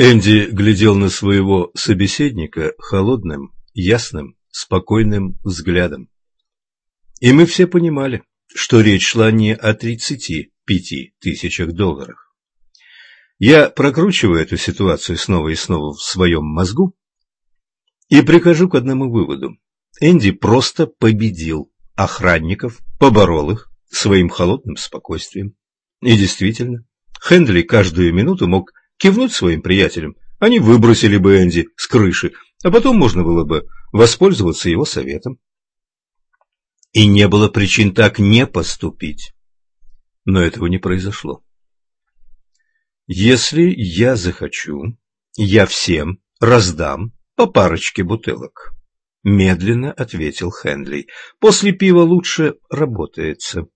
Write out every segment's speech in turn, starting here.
Энди глядел на своего собеседника холодным, ясным, спокойным взглядом. И мы все понимали, что речь шла не о тридцати пяти тысячах долларах. Я прокручиваю эту ситуацию снова и снова в своем мозгу и прихожу к одному выводу. Энди просто победил охранников, поборол их своим холодным спокойствием. И действительно, Хендли каждую минуту мог кивнуть своим приятелям, они выбросили бы Энди с крыши, а потом можно было бы воспользоваться его советом. И не было причин так не поступить. Но этого не произошло. Если я захочу, я всем раздам по парочке бутылок. Медленно ответил Хенли. После пива лучше работается.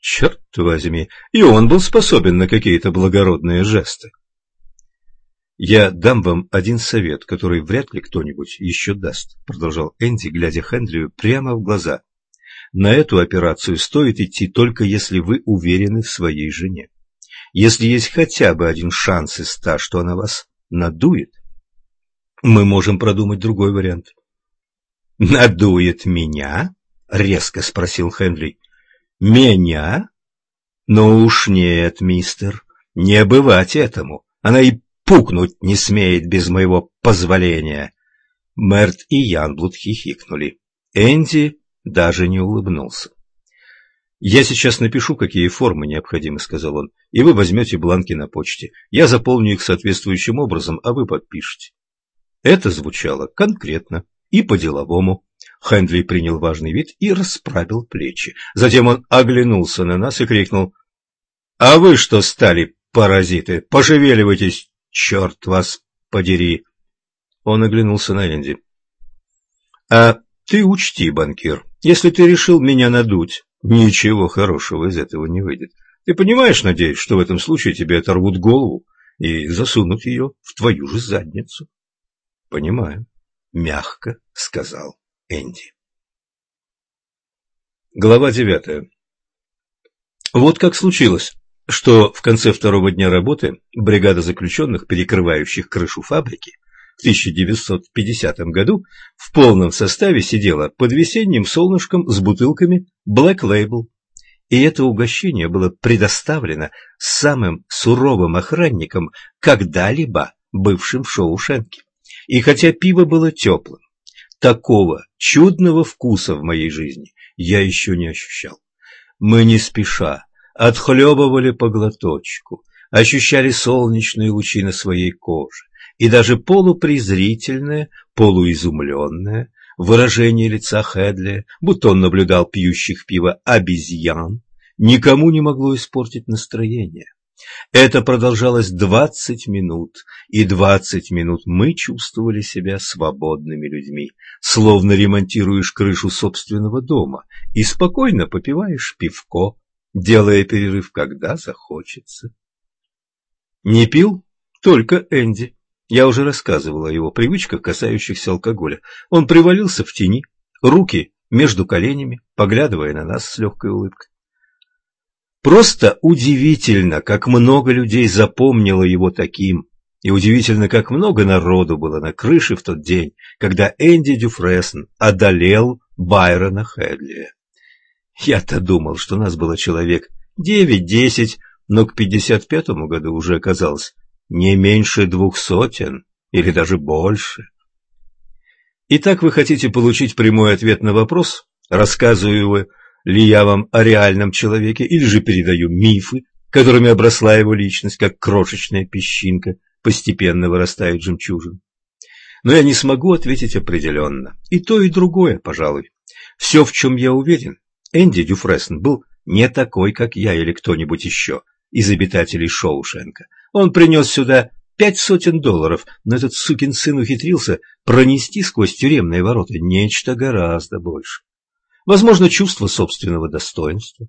Черт возьми, и он был способен на какие-то благородные жесты. «Я дам вам один совет, который вряд ли кто-нибудь еще даст», продолжал Энди, глядя Хендрию прямо в глаза. «На эту операцию стоит идти только если вы уверены в своей жене. Если есть хотя бы один шанс из ста, что она вас надует, мы можем продумать другой вариант». «Надует меня?» — резко спросил Хенли. «Меня? Ну уж нет, мистер, не бывать этому. Она и пукнуть не смеет без моего позволения. Мерт и Янблуд хихикнули. Энди даже не улыбнулся. «Я сейчас напишу, какие формы необходимы», — сказал он, — «и вы возьмете бланки на почте. Я заполню их соответствующим образом, а вы подпишете». Это звучало конкретно и по-деловому. Хэндли принял важный вид и расправил плечи. Затем он оглянулся на нас и крикнул, «А вы что стали, паразиты? Пошевеливайтесь, черт вас подери!» Он оглянулся на Энди. «А ты учти, банкир, если ты решил меня надуть, ничего хорошего из этого не выйдет. Ты понимаешь, надеюсь, что в этом случае тебе оторвут голову и засунут ее в твою же задницу?» «Понимаю», — мягко сказал Энди. Глава девятая. Вот как случилось, что в конце второго дня работы бригада заключенных, перекрывающих крышу фабрики, в 1950 году в полном составе сидела под весенним солнышком с бутылками Black Label. И это угощение было предоставлено самым суровым охранником, когда-либо бывшим в Шоушенке. И хотя пиво было теплым, такого чудного вкуса в моей жизни я еще не ощущал. Мы не спеша отхлебывали по глоточку, ощущали солнечные лучи на своей коже, и даже полупрезрительное, полуизумленное выражение лица Хедли, будто он наблюдал пьющих пиво обезьян, никому не могло испортить настроение. Это продолжалось двадцать минут, и двадцать минут мы чувствовали себя свободными людьми, словно ремонтируешь крышу собственного дома и спокойно попиваешь пивко делая перерыв, когда захочется. Не пил только Энди. Я уже рассказывал о его привычках, касающихся алкоголя. Он привалился в тени, руки между коленями, поглядывая на нас с легкой улыбкой. Просто удивительно, как много людей запомнило его таким, и удивительно, как много народу было на крыше в тот день, когда Энди Дюфрессен одолел Байрона Хедли. Я-то думал, что нас было человек девять-десять, но к пятьдесят пятому году уже оказалось не меньше двух сотен или даже больше. Итак, вы хотите получить прямой ответ на вопрос, рассказываю ли я вам о реальном человеке или же передаю мифы, которыми обросла его личность, как крошечная песчинка постепенно вырастает жемчужин. Но я не смогу ответить определенно. И то, и другое, пожалуй. Все, в чем я уверен, Энди Дюфрессен был не такой, как я или кто-нибудь еще из обитателей Шоушенка. Он принес сюда пять сотен долларов, но этот сукин сын ухитрился пронести сквозь тюремные ворота нечто гораздо больше. Возможно, чувство собственного достоинства,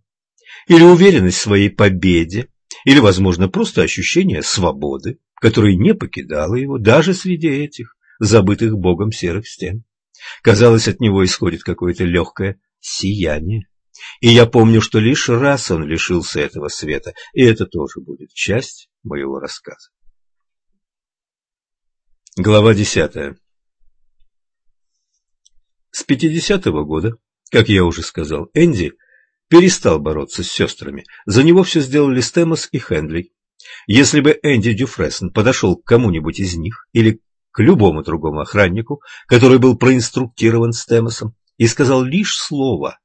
или уверенность в своей победе, или, возможно, просто ощущение свободы, которое не покидало его даже среди этих забытых Богом серых стен. Казалось, от него исходит какое-то легкое сияние. И я помню, что лишь раз он лишился этого света, и это тоже будет часть моего рассказа. Глава десятая. С 50-го года, как я уже сказал, Энди перестал бороться с сестрами. За него все сделали Стэмос и Хендли. Если бы Энди Дюфрессен подошел к кому-нибудь из них или к любому другому охраннику, который был проинструктирован Стэмосом, и сказал лишь слово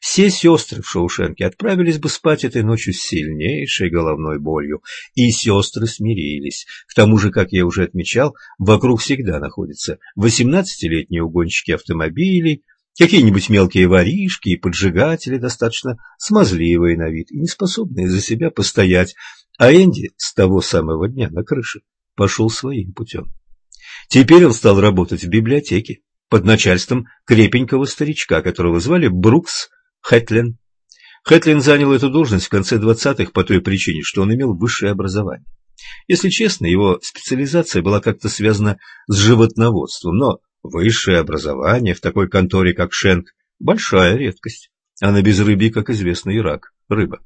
все сестры в Шоушенке отправились бы спать этой ночью с сильнейшей головной болью, и сестры смирились. К тому же, как я уже отмечал, вокруг всегда находятся восемнадцатилетние угонщики автомобилей, какие-нибудь мелкие воришки и поджигатели, достаточно смазливые на вид и неспособные за себя постоять, а Энди с того самого дня на крыше пошел своим путем. Теперь он стал работать в библиотеке, под начальством крепенького старичка, которого звали Брукс Хэтлин. Хэтлин занял эту должность в конце двадцатых по той причине, что он имел высшее образование. Если честно, его специализация была как-то связана с животноводством, но высшее образование в такой конторе, как Шенк, большая редкость, а на безрыбье, как известно, Ирак – рыба.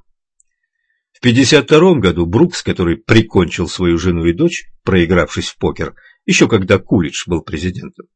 В 52 году Брукс, который прикончил свою жену и дочь, проигравшись в покер, еще когда Кулич был президентом,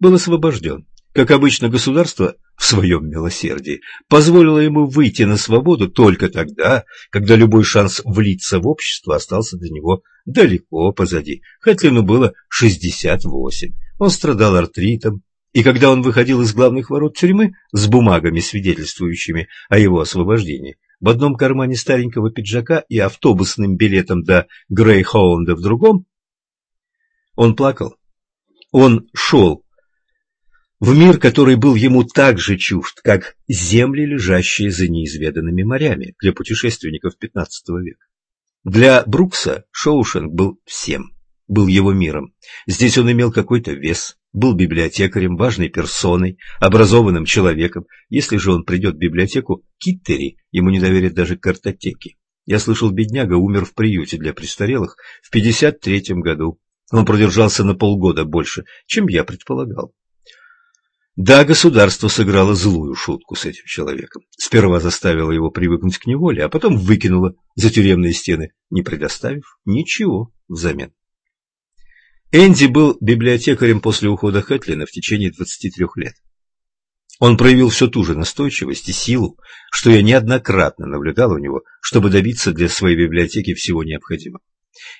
был освобожден. Как обычно, государство в своем милосердии позволило ему выйти на свободу только тогда, когда любой шанс влиться в общество остался для него далеко позади. Хэтлину было 68, он страдал артритом, и когда он выходил из главных ворот тюрьмы с бумагами, свидетельствующими о его освобождении, в одном кармане старенького пиджака и автобусным билетом до Грейхолланда в другом, он плакал. Он шел в мир, который был ему так же чужд, как земли, лежащие за неизведанными морями для путешественников XV века. Для Брукса Шоушенк был всем, был его миром. Здесь он имел какой-то вес, был библиотекарем, важной персоной, образованным человеком. Если же он придет в библиотеку Киттери, ему не доверят даже картотеки. Я слышал, бедняга умер в приюте для престарелых в 53 году. Он продержался на полгода больше, чем я предполагал. Да, государство сыграло злую шутку с этим человеком. Сперва заставило его привыкнуть к неволе, а потом выкинуло за тюремные стены, не предоставив ничего взамен. Энди был библиотекарем после ухода Хэтлина в течение 23 лет. Он проявил все ту же настойчивость и силу, что я неоднократно наблюдал у него, чтобы добиться для своей библиотеки всего необходимого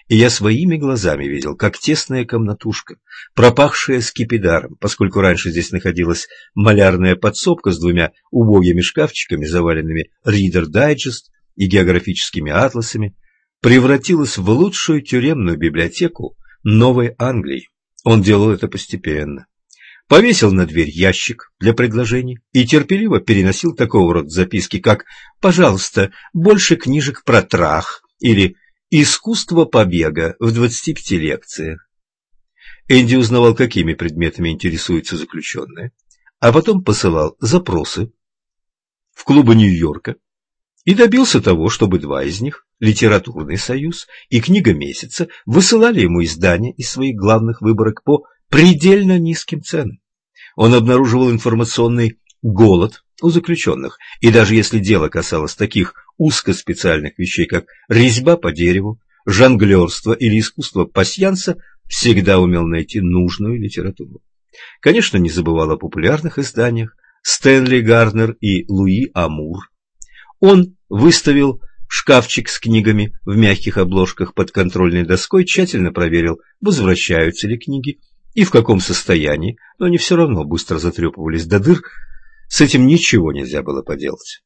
и я своими глазами видел, как тесная комнатушка, пропахшая скипидаром, поскольку раньше здесь находилась малярная подсобка с двумя убогими шкафчиками, заваленными Reader Digest и географическими атласами, превратилась в лучшую тюремную библиотеку Новой Англии. Он делал это постепенно. Повесил на дверь ящик для предложений и терпеливо переносил такого рода записки, как «Пожалуйста, больше книжек про трах» или Искусство побега в 25 лекциях. Энди узнавал, какими предметами интересуются заключенные, а потом посылал запросы в клубы Нью-Йорка и добился того, чтобы два из них, Литературный союз и Книга месяца, высылали ему издания из своих главных выборок по предельно низким ценам. Он обнаруживал информационный голод у заключенных, и даже если дело касалось таких узкоспециальных вещей, как резьба по дереву, жонглерство или искусство пасьянса, всегда умел найти нужную литературу. Конечно, не забывал о популярных изданиях Стэнли Гарнер и Луи Амур. Он выставил шкафчик с книгами в мягких обложках под контрольной доской, тщательно проверил, возвращаются ли книги и в каком состоянии, но они все равно быстро затрепывались до дыр, с этим ничего нельзя было поделать.